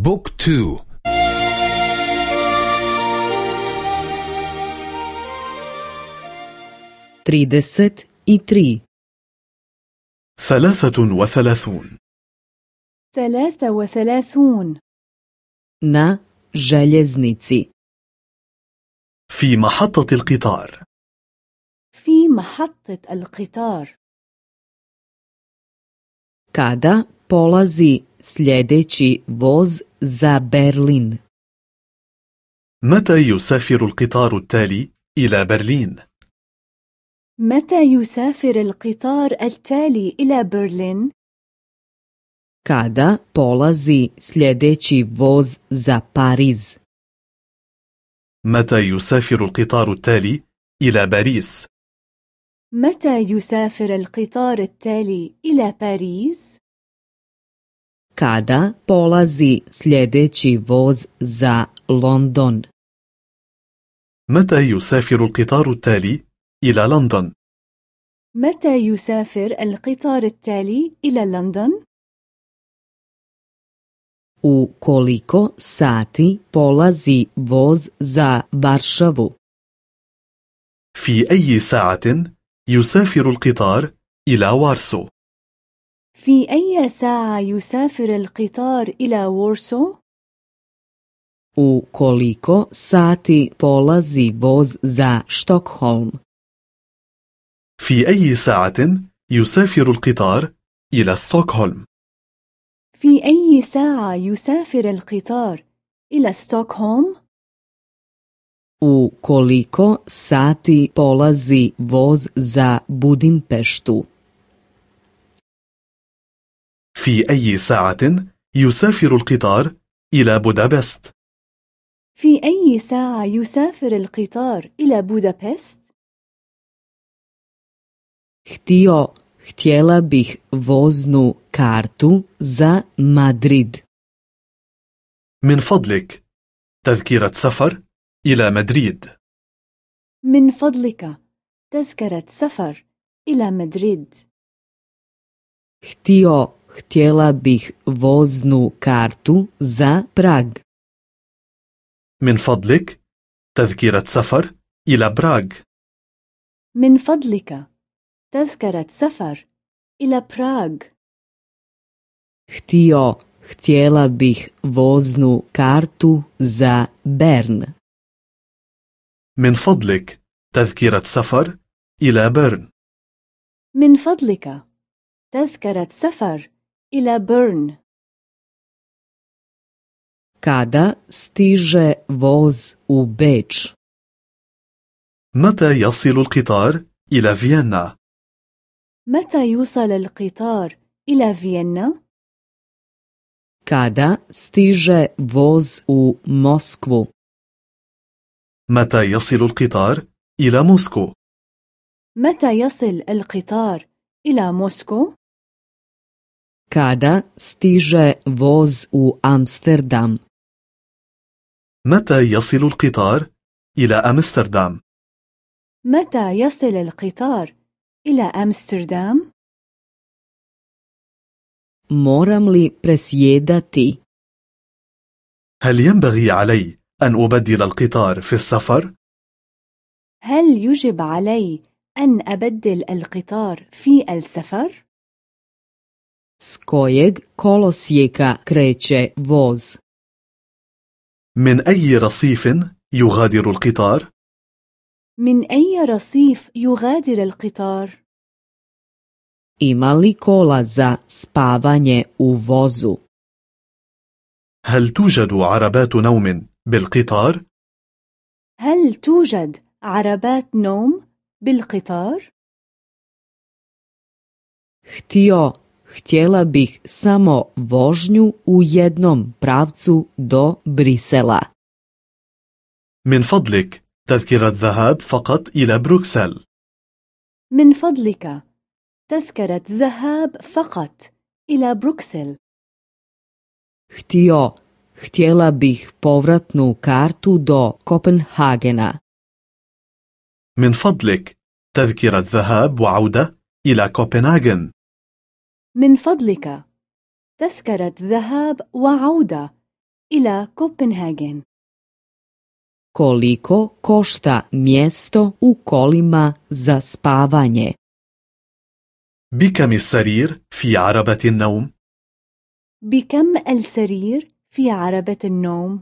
بوك تو. trideset i tri ثلاثة وثلاثون. ثلاثة وثلاثون. na željeznici في محطة القطار. في محطة القطار. kada polazi sljedeći voz za Berlin متى يسافر القطار التالي إلى برلين؟ متى يسافر القطار التالي إلى برلين؟ kada polazi sljedeći voz za Pariz متى يسافر القطار التالي إلى باريس؟ متى يسافر القطار التالي إلى باريس؟ Kada polazi sljedeći voz za London متى يسافر القطار التالي إلى لندن؟ متى يسافر القطار التالي إلى لندن؟ u koliko sati polazi voz za Varšavu في أي ساعة يسافر القطار إلى وارسو؟ في أي ساعة يسافر القطار إلى وورسو؟ u koliko sati polazi voz za Štokholm في أي ساعة يسافر القطار إلى ستوكهولم؟ في أي ساعة يسافر القطار إلى ستوكهولم؟ u koliko sati polazi voz za Budimpeštu في أي ساعة يسافر القطار إلى بودابست؟ في أي ساعة يسافر القطار إلى بودابست؟ Htio, htjela bih voznu kartu za Madrid. من فضلك تذكرة سفر إلى مدريد من فضلك تذكرة سفر إلى مدريد Htio, htjela bih voznu kartu za Prag. من فضلك تذكرة سفر إلى براغ من فضلك تذكرة سفر إلى براغ Htio, htjela bih voznu kartu za Bern. من فضلك تذكرة سفر إلى بيرن من فضلك تذكرة سفر إلى بيرن Kada stiže voz u Beč? متى يصل القطار إلى فيينا؟ متى يوصل القطار إلى فيينا؟ Kada stiže voz u Moskvu? متى يصل القطار إلى موسكو؟ متى يصل القطار إلى موسكو؟ Kada stiže voz u Amsterdam? متى يصل القطار إلى أمستردام؟ متى يصل القطار إلى أمستردام؟ Moram li presjedati? هل ينبغي علي أن أبدل القطار في السفر؟ هل يجب علي أن أبدل القطار في السفر؟ S kojeg kolosijeka kreće voz? من أي رصيف يغادر القطار؟ من أي رصيف يغادر القطار؟ Ima li kola za spavanje u vozu? هل توجد عربات نوم بالقطار؟ هل توجد عربات نوم بالقطار؟ Htio, htjela bih samo vožnju u jednom pravcu do Brisela. من فضلك تذكرة ذهاب فقط إلى بروكسل من فضلك تذكرة ذهاب فقط إلى بروكسل Htio, htjela bih povratnu kartu do Kopenhagena. من فضلك تذكرة ذهاب وعودة إلى كوبنهاغن من فضلك تذكرة ذهاب وعودة إلى كوبنهاجن؟ Koliko košta mjesto u kolima za spavanje? بكم السرير في عربة النوم؟ بكم السرير في عربة النوم؟